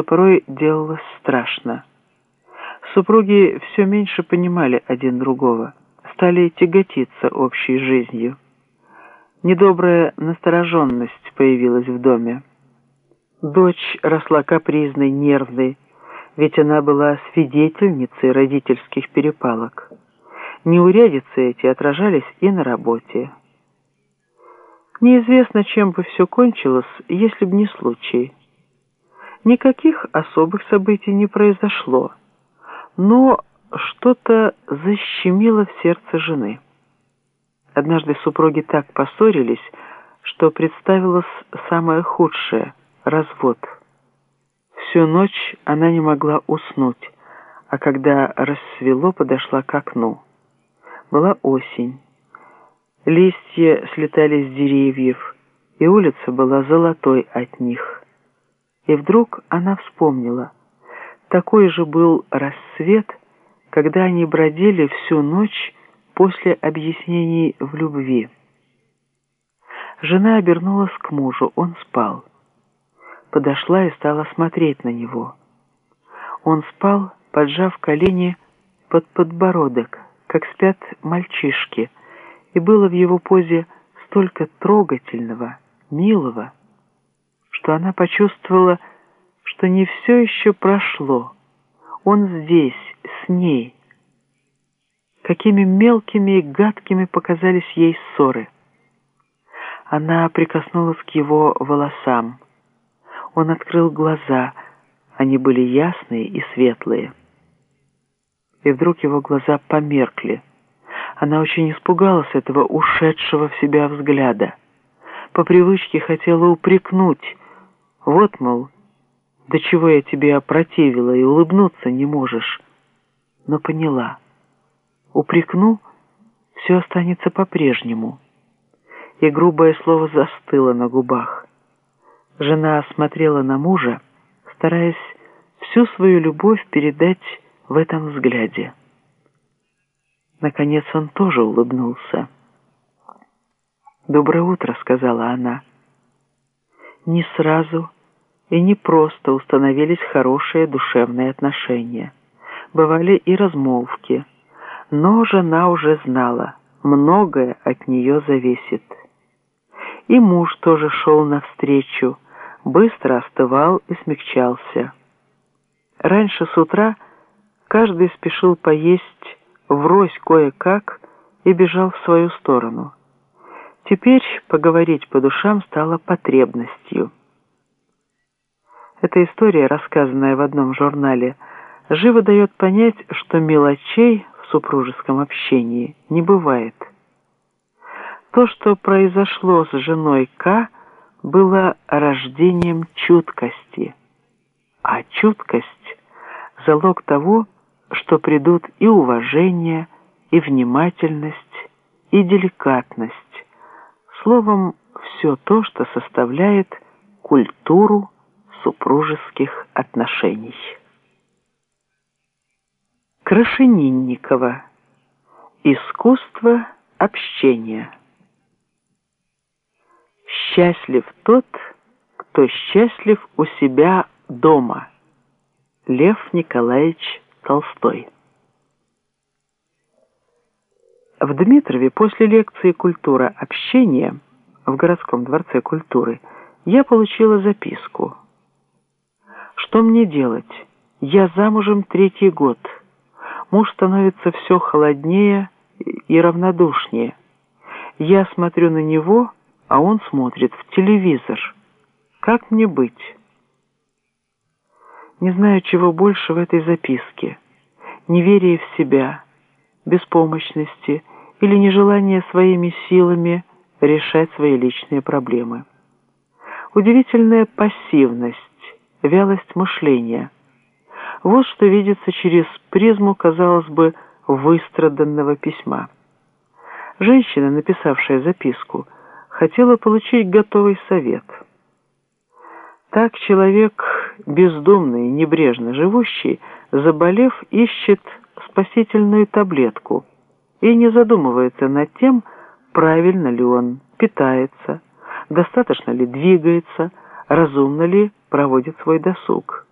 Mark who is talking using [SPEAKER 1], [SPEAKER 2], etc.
[SPEAKER 1] что порой делалось страшно. Супруги все меньше понимали один другого, стали тяготиться общей жизнью. Недобрая настороженность появилась в доме. Дочь росла капризной, нервной, ведь она была свидетельницей родительских перепалок. Неурядицы эти отражались и на работе. Неизвестно, чем бы все кончилось, если б не случай. Никаких особых событий не произошло, но что-то защемило в сердце жены. Однажды супруги так поссорились, что представилось самое худшее – развод. Всю ночь она не могла уснуть, а когда рассвело, подошла к окну. Была осень. Листья слетали с деревьев, и улица была золотой от них. И вдруг она вспомнила. Такой же был рассвет, когда они бродили всю ночь после объяснений в любви. Жена обернулась к мужу, он спал. Подошла и стала смотреть на него. Он спал, поджав колени под подбородок, как спят мальчишки, и было в его позе столько трогательного, милого, что она почувствовала, что не все еще прошло. Он здесь, с ней. Какими мелкими и гадкими показались ей ссоры. Она прикоснулась к его волосам. Он открыл глаза, они были ясные и светлые и вдруг его глаза померкли. Она очень испугалась этого ушедшего в себя взгляда. По привычке хотела упрекнуть. Вот, мол, до чего я тебе опротивила и улыбнуться не можешь. Но поняла. Упрекну, все останется по-прежнему. И грубое слово застыло на губах. Жена смотрела на мужа, стараясь всю свою любовь передать в этом взгляде. Наконец он тоже улыбнулся. «Доброе утро», — сказала она. Не сразу и не просто установились хорошие душевные отношения. Бывали и размолвки, но жена уже знала, многое от нее зависит. И муж тоже шел навстречу, быстро остывал и смягчался. Раньше с утра – Каждый спешил поесть врозь кое-как и бежал в свою сторону. Теперь поговорить по душам стало потребностью. Эта история, рассказанная в одном журнале, живо дает понять, что мелочей в супружеском общении не бывает. То, что произошло с женой К, было рождением чуткости, а чуткость – залог того, что придут и уважение, и внимательность, и деликатность. Словом, все то, что составляет культуру супружеских отношений. Крашенинникова. Искусство общения. Счастлив тот, кто счастлив у себя дома. Лев Николаевич Толстой. В Дмитрове после лекции «Культура общения» в городском дворце культуры я получила записку. Что мне делать? Я замужем третий год. Муж становится все холоднее и равнодушнее. Я смотрю на него, а он смотрит в телевизор. Как мне быть? Не знаю, чего больше в этой записке. Неверие в себя, беспомощности или нежелание своими силами решать свои личные проблемы. Удивительная пассивность, вялость мышления. Вот что видится через призму, казалось бы, выстраданного письма. Женщина, написавшая записку, хотела получить готовый совет. Так человек бездомный, небрежно живущий, заболев, ищет спасительную таблетку и не задумывается над тем, правильно ли он питается, достаточно ли двигается, разумно ли проводит свой досуг.